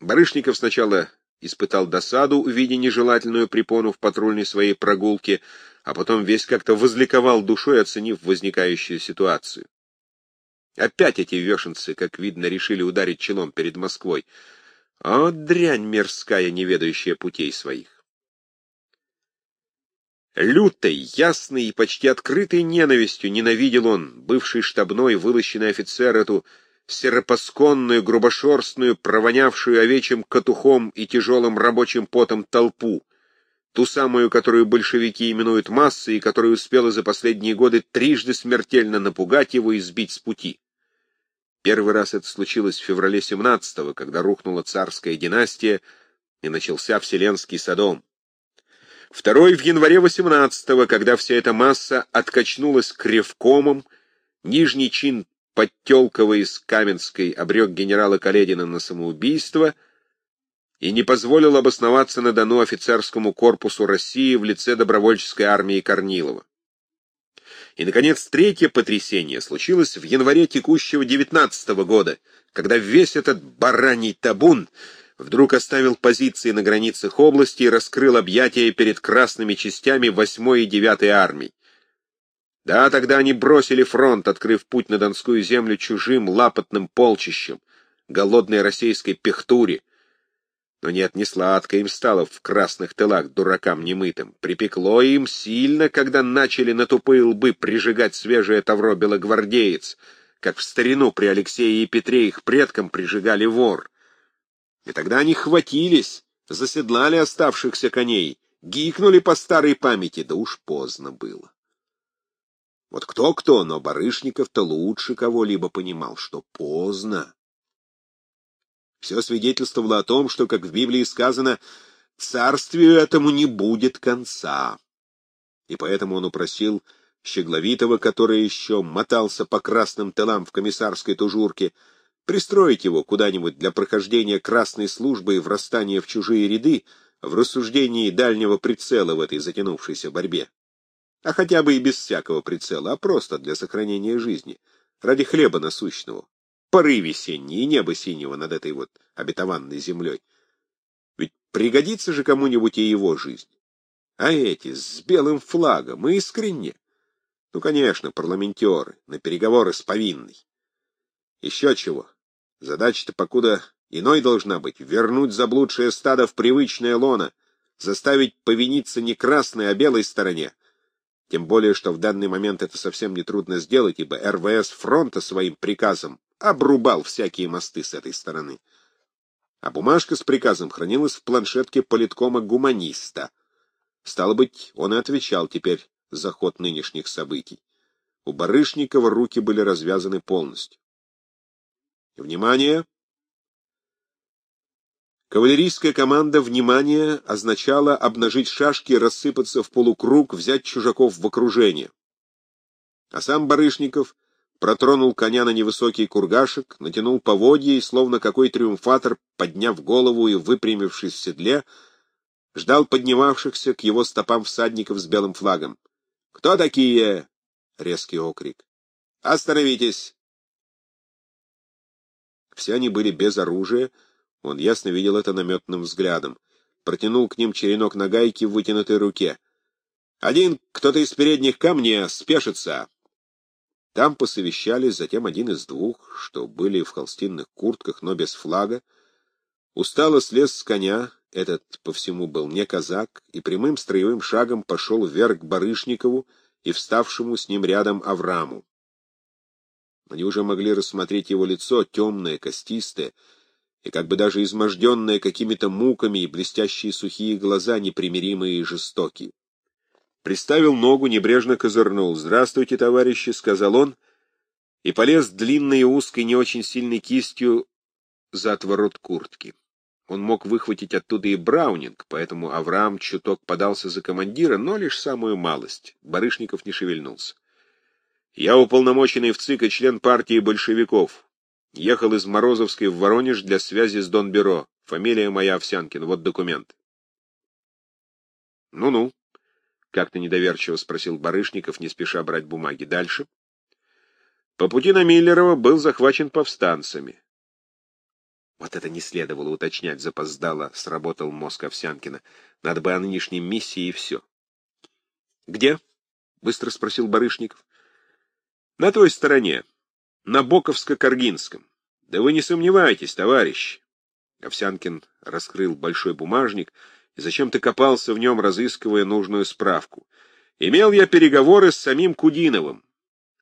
Барышников сначала испытал досаду, увидя нежелательную препону в патрульной своей прогулке, а потом весь как-то возликовал душой, оценив возникающую ситуацию. Опять эти вешенцы, как видно, решили ударить челом перед Москвой. О, дрянь мерзкая, не ведающая путей своих! Лютой, ясной и почти открытой ненавистью ненавидел он, бывший штабной, вылощенный офицер, эту серопосконную, грубошерстную, провонявшую овечьим катухом и тяжелым рабочим потом толпу, ту самую, которую большевики именуют массой и которая успела за последние годы трижды смертельно напугать его и сбить с пути. Первый раз это случилось в феврале 17-го, когда рухнула царская династия и начался Вселенский Содом. Второй в январе 18-го, когда вся эта масса откачнулась к ревкомам, нижний чин Подтелкова из Каменской обрек генерала Каледина на самоубийство и не позволил обосноваться на Дону офицерскому корпусу России в лице добровольческой армии Корнилова. И, наконец, третье потрясение случилось в январе текущего 19 -го года, когда весь этот бараний табун вдруг оставил позиции на границах области и раскрыл объятия перед красными частями 8 и 9 армий. Да, тогда они бросили фронт, открыв путь на Донскую землю чужим лапотным полчищем, голодной российской пехтуре. Но нет, не сладко им стало в красных тылах дуракам немытым. Припекло им сильно, когда начали на тупые лбы прижигать свежее тавро белогвардеец, как в старину при Алексее и Петре их предкам прижигали вор. И тогда они хватились, заседлали оставшихся коней, гикнули по старой памяти, да уж поздно было. Вот кто-кто, но Барышников-то лучше кого-либо понимал, что поздно. Все свидетельствовало о том, что, как в Библии сказано, царствию этому не будет конца. И поэтому он упросил Щегловитова, который еще мотался по красным тылам в комиссарской тужурке, пристроить его куда-нибудь для прохождения красной службы и врастания в чужие ряды в рассуждении дальнего прицела в этой затянувшейся борьбе а хотя бы и без всякого прицела, а просто для сохранения жизни, ради хлеба насущного, поры весенние и небо синего над этой вот обетованной землей. Ведь пригодится же кому-нибудь и его жизнь. А эти с белым флагом, искренне. Ну, конечно, парламентеры, на переговоры с повинной. Еще чего. Задача-то покуда иной должна быть — вернуть заблудшее стадо в привычное лоно, заставить повиниться не красной, а белой стороне, тем более, что в данный момент это совсем нетрудно сделать, ибо РВС фронта своим приказом обрубал всякие мосты с этой стороны. А бумажка с приказом хранилась в планшетке политкома гуманиста. Стало быть, он и отвечал теперь за ход нынешних событий. У Барышникова руки были развязаны полностью. Внимание! Кавалерийская команда «Внимание» означала обнажить шашки, рассыпаться в полукруг, взять чужаков в окружение. А сам Барышников протронул коня на невысокий кургашек, натянул поводья и, словно какой триумфатор, подняв голову и выпрямившись в седле, ждал поднимавшихся к его стопам всадников с белым флагом. «Кто такие?» — резкий окрик. «Остановитесь!» Все они были без оружия, он ясно видел это наметным взглядом. Протянул к ним черенок на гайке в вытянутой руке. «Один, кто-то из передних ко мне, спешится!» Там посовещались, затем один из двух, что были в холстинных куртках, но без флага, устало слез с коня, этот по всему был не казак, и прямым строевым шагом пошел вверх к Барышникову и вставшему с ним рядом Авраму. Они уже могли рассмотреть его лицо, темное, костистое, и как бы даже изможденные какими-то муками и блестящие сухие глаза, непримиримые и жестокие. Приставил ногу, небрежно козырнул. «Здравствуйте, товарищи», — сказал он, и полез длинной и узкой, не очень сильной кистью за отворот куртки. Он мог выхватить оттуда и Браунинг, поэтому Авраам чуток подался за командира, но лишь самую малость. Барышников не шевельнулся. «Я уполномоченный в ЦИК и член партии большевиков. Ехал из Морозовской в Воронеж для связи с Донбюро. Фамилия моя Овсянкин. Вот документ. Ну-ну, как-то недоверчиво спросил Барышников, не спеша брать бумаги. Дальше. По пути на Миллерова был захвачен повстанцами. Вот это не следовало уточнять, запоздало, сработал мозг Овсянкина. Надо бы о нынешней миссии и все. «Где?» — быстро спросил Барышников. «На той стороне, на Боковско-Каргинском. Да вы не сомневайтесь, товарищ». Овсянкин раскрыл большой бумажник и зачем-то копался в нем, разыскивая нужную справку. «Имел я переговоры с самим Кудиновым.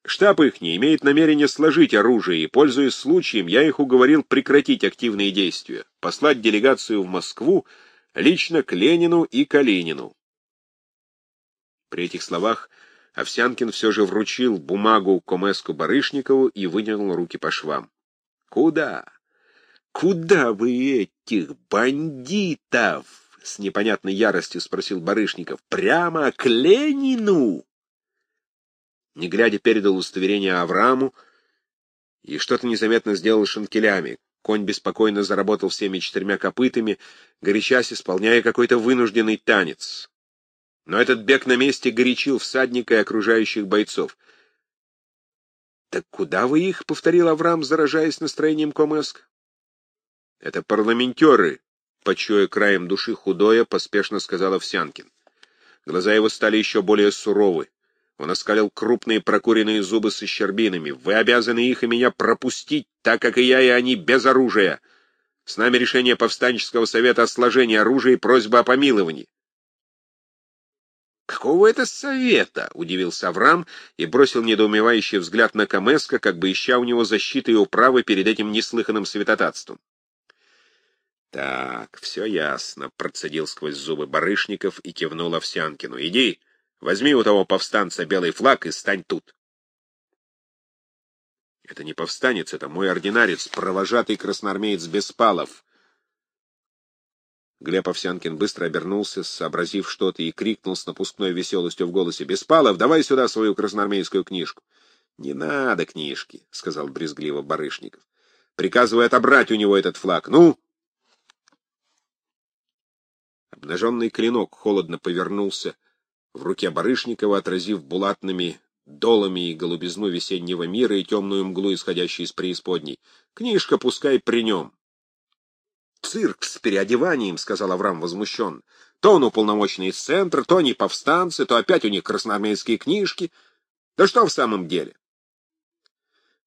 Штаб их не имеет намерения сложить оружие, и, пользуясь случаем, я их уговорил прекратить активные действия, послать делегацию в Москву лично к Ленину и Калинину. При этих словах Овсянкин все же вручил бумагу Комеску Барышникову и вынул руки по швам. — Куда? Куда вы этих бандитов? — с непонятной яростью спросил Барышников. — Прямо к Ленину? Не глядя, передал удостоверение Аврааму и что-то незаметно сделал шинкелями. Конь беспокойно заработал всеми четырьмя копытами, горячась, исполняя какой-то вынужденный танец. Но этот бег на месте горячил всадника и окружающих бойцов. «Так куда вы их?» — повторил Авраам, заражаясь настроением Комеск. «Это парламентеры», — почуя краем души худое, поспешно сказал Овсянкин. Глаза его стали еще более суровы. Он оскалил крупные прокуренные зубы со щербинами. «Вы обязаны их и меня пропустить, так как и я, и они без оружия. С нами решение повстанческого совета о сложении оружия и просьба о помиловании». «Какого это совета?» — удивился Авраам и бросил недоумевающий взгляд на Камеска, как бы ища у него защиты и управы перед этим неслыханным святотатством. «Так, все ясно», — процедил сквозь зубы Барышников и кивнул Овсянкину. «Иди, Возьми у того повстанца белый флаг и стань тут. Это не повстанец, это мой ординарец, провожатый красноармеец Беспалов. Глеб Овсянкин быстро обернулся, сообразив что-то, и крикнул с напускной веселостью в голосе. «Беспалов, давай сюда свою красноармейскую книжку!» «Не надо книжки», — сказал брезгливо Барышников. «Приказываю отобрать у него этот флаг. Ну!» Обнаженный клинок холодно повернулся в руке Барышникова, отразив булатными долами и голубизну весеннего мира и темную мглу, исходящую из преисподней. Книжка пускай при нем. «Цирк с переодеванием», — сказал Авраам возмущен. «То он уполномоченный из центра, то они повстанцы, то опять у них красноармейские книжки. Да что в самом деле?»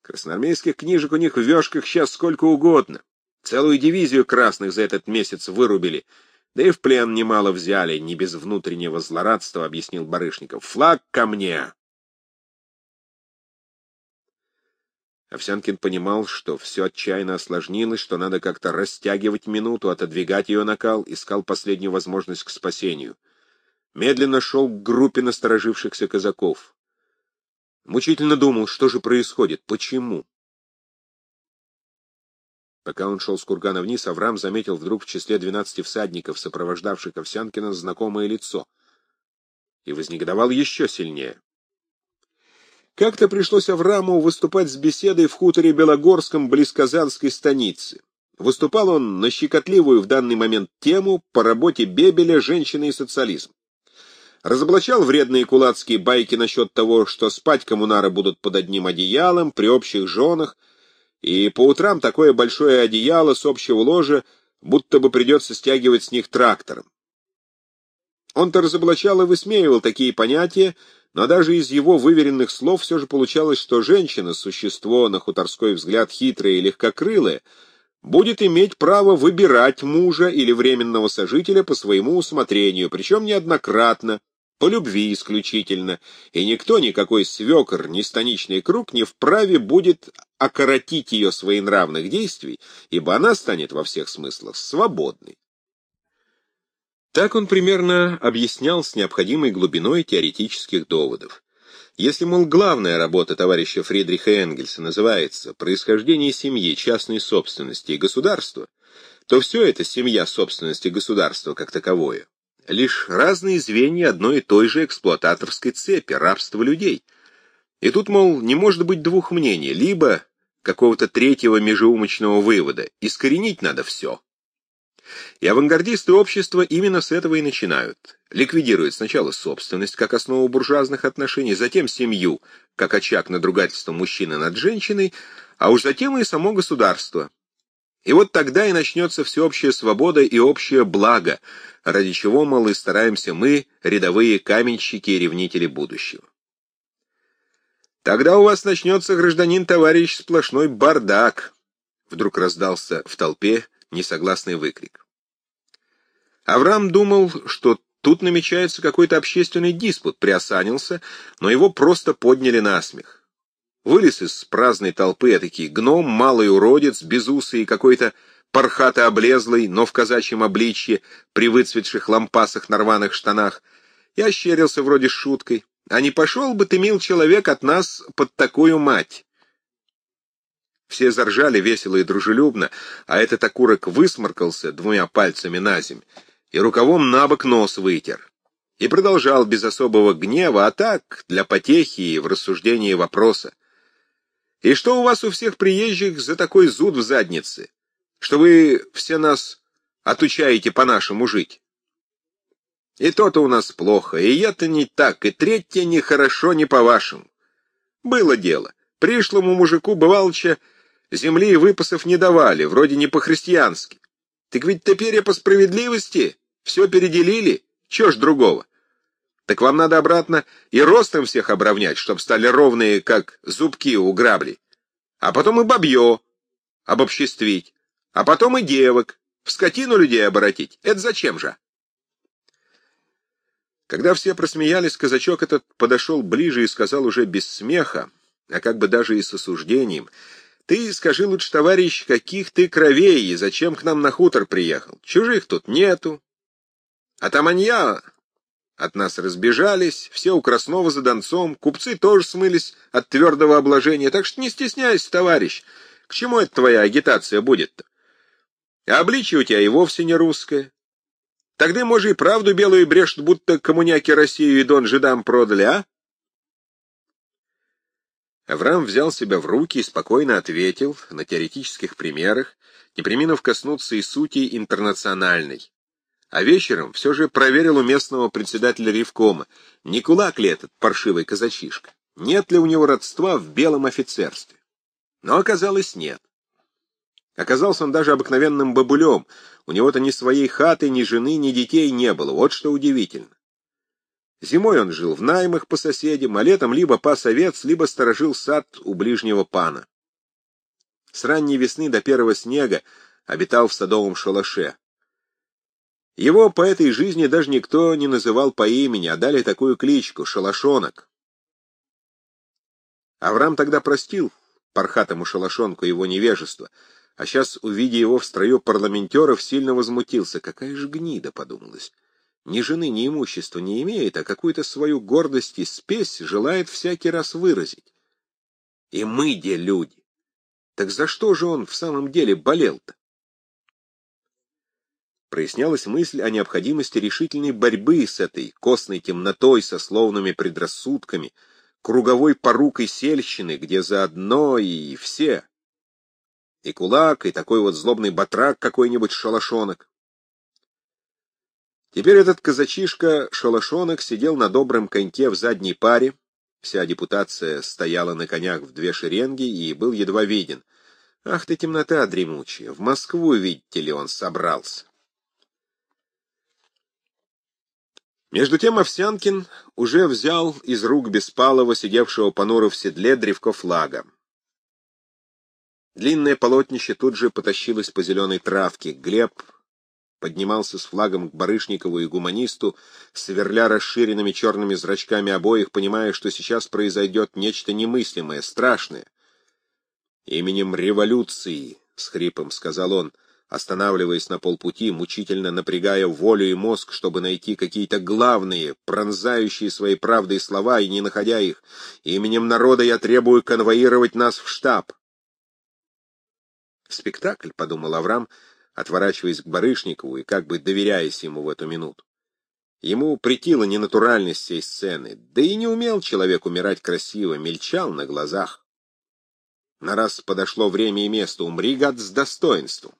Красноармейских книжек у них в вешках сейчас сколько угодно. Целую дивизию красных за этот месяц вырубили — да и в плен немало взяли, не без внутреннего злорадства, объяснил Барышников. Флаг ко мне! Овсянкин понимал, что все отчаянно осложнилось, что надо как-то растягивать минуту, отодвигать ее накал, искал последнюю возможность к спасению. Медленно шел к группе насторожившихся казаков. Мучительно думал, что же происходит, почему. Пока он шел с кургана вниз, Авраам заметил вдруг в числе двенадцати всадников, сопровождавших Овсянкина, знакомое лицо. И вознегодовал еще сильнее. Как-то пришлось Аврааму выступать с беседой в хуторе Белогорском близ Казанской станицы. Выступал он на щекотливую в данный момент тему по работе Бебеля «Женщина и социализм». Разоблачал вредные кулацкие байки насчет того, что спать коммунары будут под одним одеялом, при общих женах, и по утрам такое большое одеяло с общего ложа будто бы придется стягивать с них трактором. Он-то разоблачал и высмеивал такие понятия, но даже из его выверенных слов все же получалось, что женщина, существо, на хуторской взгляд хитрое и легкокрылое, будет иметь право выбирать мужа или временного сожителя по своему усмотрению, причем неоднократно, по любви исключительно, и никто, никакой свекор, ни станичный круг не вправе будет окоротить ее своенравных действий, ибо она станет во всех смыслах свободной. Так он примерно объяснял с необходимой глубиной теоретических доводов. Если, мол, главная работа товарища Фридриха Энгельса называется «Происхождение семьи, частной собственности и государства», то все это семья, собственности и государства как таковое лишь разные звенья одной и той же эксплуататорской цепи, рабства людей. И тут, мол, не может быть двух мнений, либо какого-то третьего межеумочного вывода, искоренить надо все. И авангардисты общества именно с этого и начинают. Ликвидируют сначала собственность как основу буржуазных отношений, затем семью как очаг надругательства мужчины над женщиной, а уж затем и само государство. И вот тогда и начнется всеобщая свобода и общее благо, ради чего, мол, и стараемся мы, рядовые каменщики и ревнители будущего. Тогда у вас начнется, гражданин-товарищ, сплошной бардак, вдруг раздался в толпе несогласный выкрик. Авраам думал, что тут намечается какой-то общественный диспут, приосанился, но его просто подняли на смех. Вылез из праздной толпы этакий гном, малый уродец, безусый и какой-то пархато облезлый, но в казачьем обличье, при выцветших лампасах на рваных штанах. Я ощерился вроде шуткой. А не пошел бы ты, мил человек, от нас под такую мать? Все заржали весело и дружелюбно, а этот окурок высморкался двумя пальцами на земь и рукавом на бок нос вытер. И продолжал без особого гнева, а так, для потехи и в рассуждении вопроса. И что у вас у всех приезжих за такой зуд в заднице, что вы все нас отучаете по-нашему жить? И то-то у нас плохо, и это не так, и третье нехорошо, не по-вашему. Было дело. Пришлому мужику, бывалча, земли и выпасов не давали, вроде не по-христиански. Так ведь теперь по справедливости все переделили, чё ж другого? Так вам надо обратно и ростом всех обравнять, чтоб стали ровные, как зубки у грабли. А потом и бабье обобществить, а потом и девок, в скотину людей оборотить. Это зачем же? Когда все просмеялись, казачок этот подошел ближе и сказал уже без смеха, а как бы даже и с осуждением, «Ты скажи лучше, товарищ, каких ты кровей и зачем к нам на хутор приехал? Чужих тут нету. А таманья от нас разбежались, все у Краснова за Донцом, купцы тоже смылись от твердого обложения, так что не стесняйся, товарищ. К чему это твоя агитация будет-то? А обличие у тебя и вовсе не русское. Тогда, может, и правду белую брешут, будто коммуняки Россию и Дон жидам продали, а? Авраам взял себя в руки и спокойно ответил на теоретических примерах, не приминув коснуться и сути интернациональной. А вечером все же проверил у местного председателя Ревкома, не кулак ли этот паршивый казачишка, нет ли у него родства в белом офицерстве. Но оказалось нет. Оказался он даже обыкновенным бабулем, у него-то ни своей хаты, ни жены, ни детей не было, вот что удивительно. Зимой он жил в наймах по соседям, а летом либо пас овец, либо сторожил сад у ближнего пана. С ранней весны до первого снега обитал в садовом шалаше. Его по этой жизни даже никто не называл по имени, а дали такую кличку — Шалашонок. Авраам тогда простил пархатому шалашонку его невежество — а сейчас, увидя его в строю парламентеров, сильно возмутился. Какая же гнида, подумалось. Ни жены, ни имущества не имеет, а какую-то свою гордость и спесь желает всякий раз выразить. И мы, где люди? Так за что же он в самом деле болел-то? Прояснялась мысль о необходимости решительной борьбы с этой костной темнотой, со словными предрассудками, круговой порукой сельщины, где заодно и все, и кулак, и такой вот злобный батрак какой-нибудь шалашонок. Теперь этот казачишка-шалашонок сидел на добром коньке в задней паре, вся депутация стояла на конях в две шеренги и был едва виден. Ах ты, темнота дремучая, в Москву, видите ли, он собрался. Между тем Овсянкин уже взял из рук Беспалова, сидевшего понуро в седле, древко флага. Длинное полотнище тут же потащилось по зеленой травке. Глеб поднимался с флагом к Барышникову и гуманисту, сверля расширенными черными зрачками обоих, понимая, что сейчас произойдет нечто немыслимое, страшное. «Именем революции», — с хрипом сказал он, останавливаясь на полпути, мучительно напрягая волю и мозг, чтобы найти какие-то главные, пронзающие своей правдой слова, и не находя их, «именем народа я требую конвоировать нас в штаб». Спектакль, — подумал Авраам, отворачиваясь к Барышникову и как бы доверяясь ему в эту минуту. Ему притила ненатуральность всей сцены, да и не умел человек умирать красиво, мельчал на глазах. На раз подошло время и место, умри, гад, с достоинством.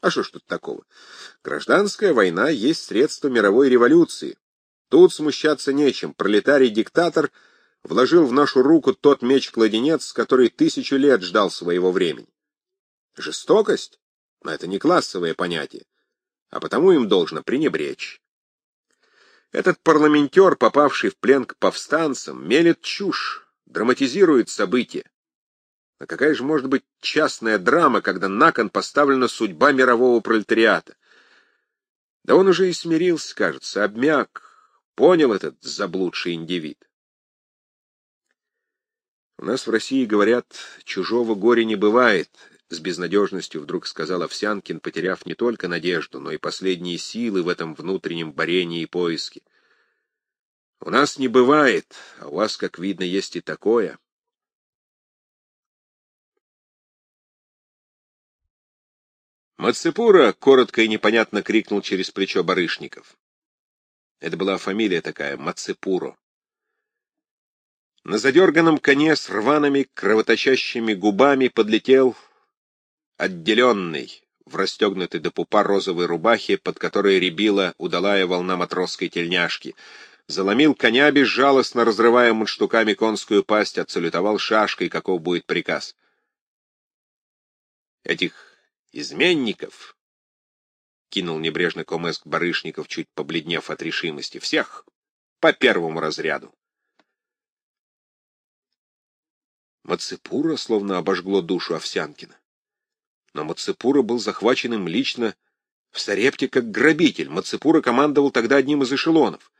А что ж тут такого? Гражданская война есть средство мировой революции. Тут смущаться нечем. Пролетарий-диктатор вложил в нашу руку тот меч-кладенец, который тысячу лет ждал своего времени. Жестокость? Но это не классовое понятие, а потому им должно пренебречь. Этот парламентер, попавший в плен к повстанцам, мелет чушь, драматизирует события. А какая же может быть частная драма, когда на кон поставлена судьба мирового пролетариата? Да он уже и смирился, кажется, обмяк, понял этот заблудший индивид. У нас в России говорят, чужого горя не бывает, — с безнадежностью вдруг сказал Овсянкин, потеряв не только надежду, но и последние силы в этом внутреннем борении и поиске. У нас не бывает, а у вас, как видно, есть и такое. Мацепура коротко и непонятно крикнул через плечо Барышников. Это была фамилия такая, Мацепуро. На задерганном коне с рваными кровоточащими губами подлетел отделенный, в расстегнутой до пупа розовой рубахе, под которой рябила удалая волна матросской тельняшки. Заломил коня безжалостно, разрывая мундштуками конскую пасть, отсалютовал шашкой, каков будет приказ. Этих изменников, — кинул небрежно Комеск Барышников, чуть побледнев от решимости, — всех по первому разряду. Мацепура словно обожгло душу Овсянкина. Но Мацепура был захвачен им лично в Сарепте как грабитель. Мацепура командовал тогда одним из эшелонов.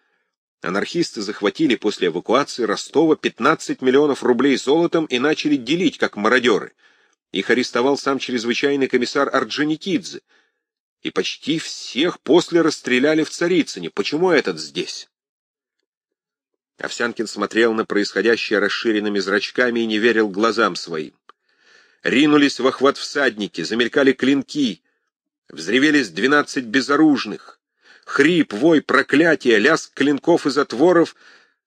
Анархисты захватили после эвакуации Ростова 15 миллионов рублей золотом и начали делить, как мародеры — их арестовал сам чрезвычайный комиссар Орджоникидзе. И почти всех после расстреляли в Царицыне. Почему этот здесь? Овсянкин смотрел на происходящее расширенными зрачками и не верил глазам своим. Ринулись в охват всадники, замелькали клинки, взревелись двенадцать безоружных. Хрип, вой, проклятие, лязг клинков и затворов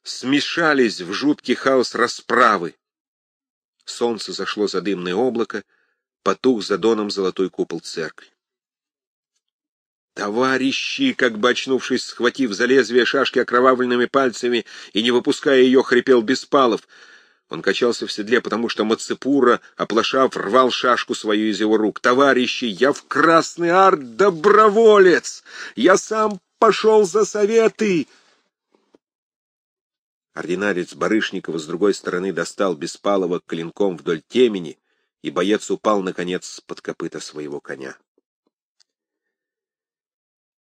смешались в жуткий хаос расправы. Солнце зашло за дымное облако, потух за доном золотой купол церкви. «Товарищи!» — как бы очнувшись, схватив за лезвие шашки окровавленными пальцами и не выпуская ее, хрипел Беспалов. Он качался в седле, потому что Мацепура, оплошав, рвал шашку свою из его рук. «Товарищи, я в Красный Арт доброволец! Я сам пошел за советы!» Ординарец Барышникова с другой стороны достал Беспалова клинком вдоль темени, и боец упал, наконец, под копыта своего коня.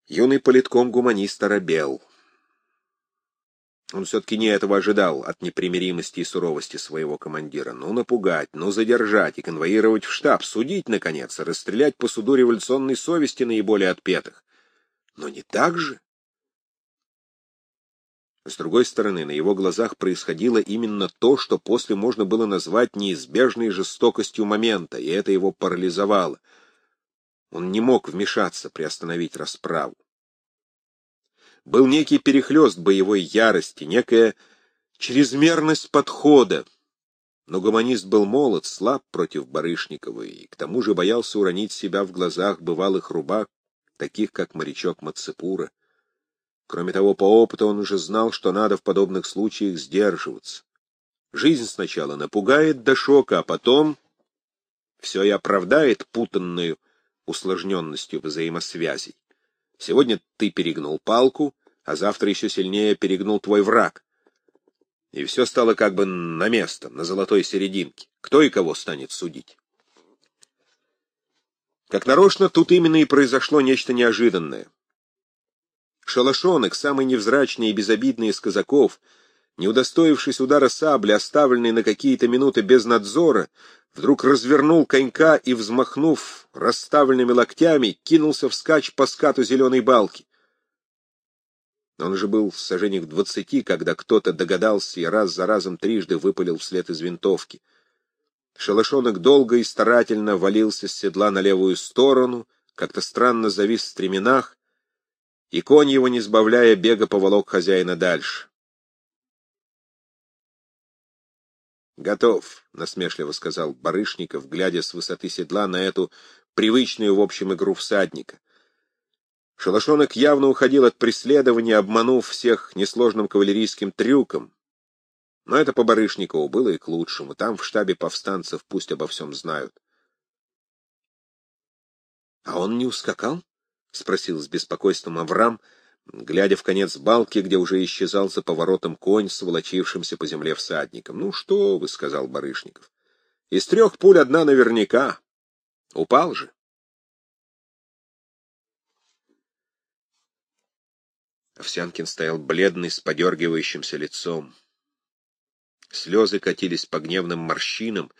Юный политком гуманист оробел. Он все-таки не этого ожидал от непримиримости и суровости своего командира. Ну, напугать, ну, задержать и конвоировать в штаб, судить, наконец, расстрелять по суду революционной совести наиболее отпетых. Но не так же. С другой стороны, на его глазах происходило именно то, что после можно было назвать неизбежной жестокостью момента, и это его парализовало. Он не мог вмешаться, приостановить расправу. Был некий перехлест боевой ярости, некая чрезмерность подхода, но гуманист был молод, слаб против Барышникова, и к тому же боялся уронить себя в глазах бывалых рубак, таких как морячок Мацепура. Кроме того, по опыту он уже знал, что надо в подобных случаях сдерживаться. Жизнь сначала напугает до шока, а потом все и оправдает путанную усложненностью взаимосвязей. Сегодня ты перегнул палку, а завтра еще сильнее перегнул твой враг. И все стало как бы на место, на золотой серединке. Кто и кого станет судить? Как нарочно, тут именно и произошло нечто неожиданное. Шалашонок, самый невзрачный и безобидный из казаков, не удостоившись удара сабли, оставленный на какие-то минуты без надзора, вдруг развернул конька и, взмахнув расставленными локтями, кинулся вскачь по скату зеленой балки. Он же был в сажениях двадцати, когда кто-то догадался и раз за разом трижды выпалил вслед из винтовки. Шалашонок долго и старательно валился с седла на левую сторону, как-то странно завис в стременах, и конь его, не сбавляя бега, поволок хозяина дальше. «Готов», — насмешливо сказал Барышников, глядя с высоты седла на эту привычную, в общем, игру всадника. Шалашонок явно уходил от преследования, обманув всех несложным кавалерийским трюком. Но это по Барышникову было и к лучшему. Там, в штабе повстанцев, пусть обо всем знают. А он не ускакал? — спросил с беспокойством Авраам, глядя в конец балки, где уже исчезал за поворотом конь с волочившимся по земле всадником. — Ну что вы, — сказал Барышников. — Из трех пуль одна наверняка. Упал же. Овсянкин стоял бледный, с подергивающимся лицом. Слезы катились по гневным морщинам,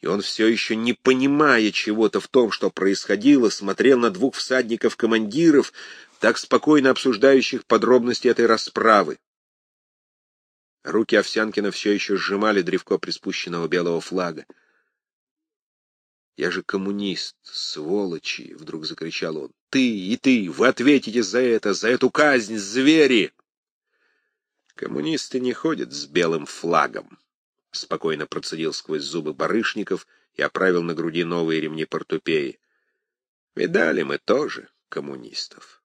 и он все еще, не понимая чего-то в том, что происходило, смотрел на двух всадников-командиров, так спокойно обсуждающих подробности этой расправы. Руки Овсянкина все еще сжимали древко приспущенного белого флага. «Я же коммунист, сволочи!» — вдруг закричал он. «Ты и ты! Вы ответите за это, за эту казнь, звери!» «Коммунисты не ходят с белым флагом», — спокойно процедил сквозь зубы барышников и оправил на груди новые ремни портупеи. «Видали мы тоже коммунистов».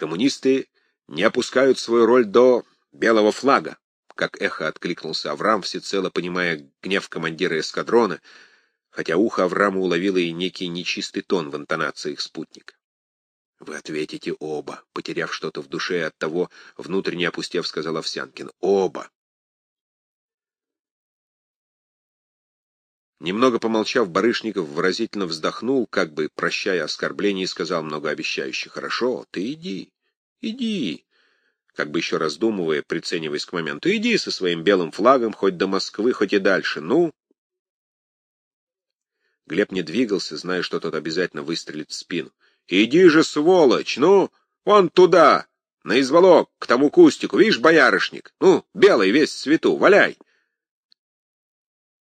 «Коммунисты не опускают свою роль до белого флага», как эхо откликнулся Авраам, всецело понимая гнев командира эскадрона, хотя ухо Авраама уловило и некий нечистый тон в интонации их спутника. Вы ответите оба, потеряв что-то в душе от того, внутренне опустев, сказал Овсянкин. Оба. Немного помолчав, Барышников выразительно вздохнул, как бы прощая оскорбление, и сказал многообещающе, «Хорошо, ты иди, иди». Как бы еще раздумывая, прицениваясь к моменту, «Иди со своим белым флагом хоть до Москвы, хоть и дальше, ну». Глеб не двигался, зная, что тот обязательно выстрелит в спину. Иди же, сволочь, ну, вон туда, на изволок, к тому кустику, видишь, боярышник? Ну, белый весь в цвету, валяй.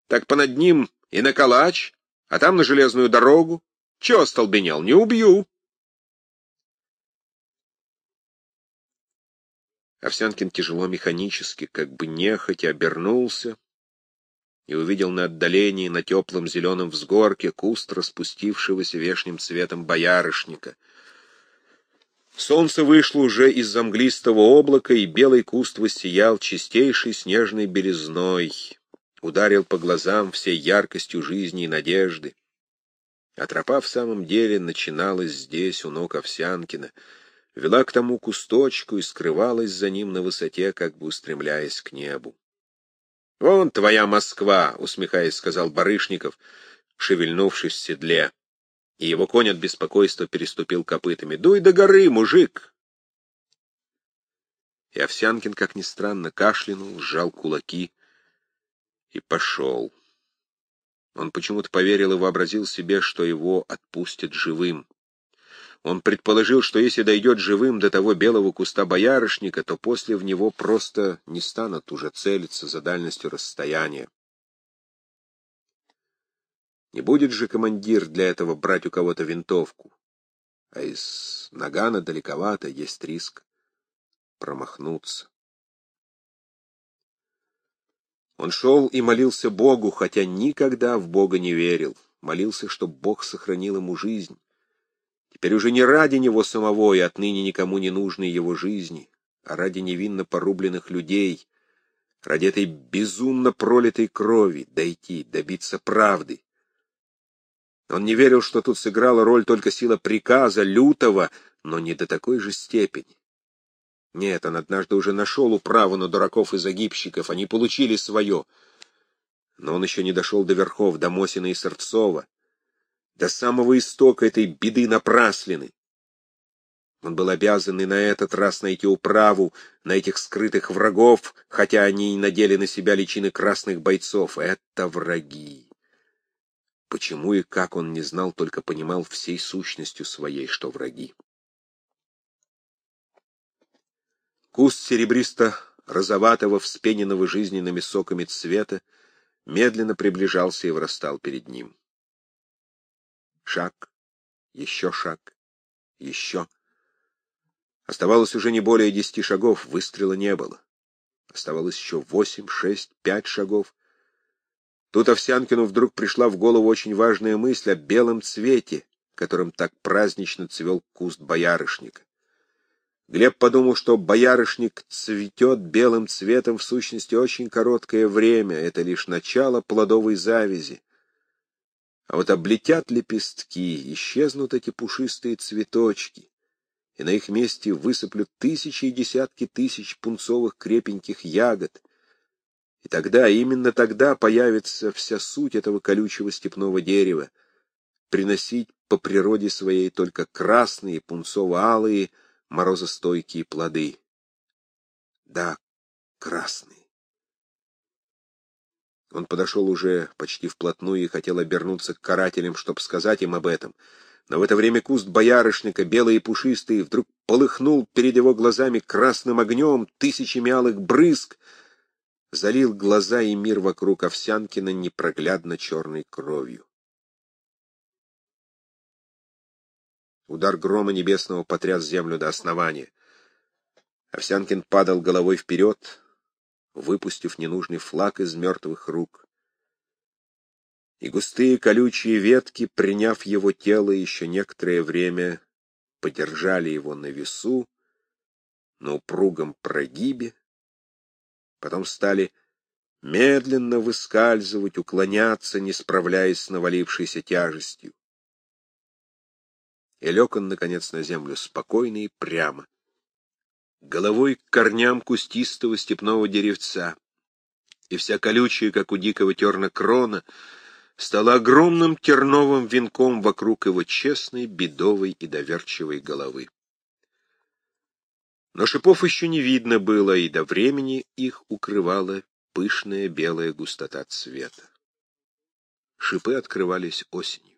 Так понад ним и на калач, а там на железную дорогу. Чего столбенел, не убью. Овсянкин тяжело механически, как бы нехотя, обернулся, и увидел на отдалении, на теплом зеленом взгорке, куст распустившегося вешним цветом боярышника. Солнце вышло уже из-за мглистого облака, и белый куст воссиял чистейшей снежной белизной, ударил по глазам всей яркостью жизни и надежды. А тропа в самом деле начиналась здесь, у ног Овсянкина, вела к тому кусточку и скрывалась за ним на высоте, как бы устремляясь к небу. — Вон твоя Москва, — усмехаясь, сказал Барышников, шевельнувшись в седле. И его конь от беспокойства переступил копытами. — Дуй до горы, мужик! И Овсянкин, как ни странно, кашлянул, сжал кулаки и пошел. Он почему-то поверил и вообразил себе, что его отпустят живым. Он предположил, что если дойдет живым до того белого куста боярышника, то после в него просто не станут уже целиться за дальностью расстояния. Не будет же командир для этого брать у кого-то винтовку. А из нагана далековато, есть риск промахнуться. Он шел и молился Богу, хотя никогда в Бога не верил. Молился, чтобы Бог сохранил ему жизнь. Теперь уже не ради него самого и отныне никому не нужной его жизни, а ради невинно порубленных людей, ради этой безумно пролитой крови дойти, добиться правды. Он не верил, что тут сыграла роль только сила приказа, лютого, но не до такой же степени. Нет, он однажды уже нашел управу на дураков и загибщиков, они получили свое. Но он еще не дошел до верхов, до Мосина и Сырцова до самого истока этой беды напраслины. Он был обязан и на этот раз найти управу на этих скрытых врагов, хотя они и надели на себя личины красных бойцов. Это враги. Почему и как он не знал, только понимал всей сущностью своей, что враги. Куст серебристо-розоватого, вспененного жизненными соками цвета медленно приближался и врастал перед ним. Шаг, еще шаг, еще. Оставалось уже не более десяти шагов, выстрела не было. Оставалось еще восемь, шесть, пять шагов. Тут Овсянкину вдруг пришла в голову очень важная мысль о белом цвете, которым так празднично цвел куст боярышника. Глеб подумал, что боярышник цветет белым цветом в сущности очень короткое время, это лишь начало плодовой завязи. А вот облетят лепестки, исчезнут эти пушистые цветочки, и на их месте высыплют тысячи и десятки тысяч пунцовых крепеньких ягод. И тогда, именно тогда появится вся суть этого колючего степного дерева, приносить по природе своей только красные, пунцово-алые, морозостойкие плоды. Да, красные. Он подошел уже почти вплотную и хотел обернуться к карателям, чтобы сказать им об этом. Но в это время куст боярышника, белый и пушистый, вдруг полыхнул перед его глазами красным огнем, тысячами алых брызг, залил глаза и мир вокруг Овсянкина непроглядно черной кровью. Удар грома небесного потряс землю до основания. Овсянкин падал головой вперед, выпустив ненужный флаг из мертвых рук. И густые колючие ветки, приняв его тело еще некоторое время, подержали его на весу, на упругом прогибе, потом стали медленно выскальзывать, уклоняться, не справляясь с навалившейся тяжестью. И лег он, наконец, на землю спокойно и прямо, головой к корням кустистого степного деревца, и вся колючая, как у дикого терна крона, стала огромным терновым венком вокруг его честной, бедовой и доверчивой головы. Но шипов еще не видно было, и до времени их укрывала пышная белая густота цвета. Шипы открывались осенью.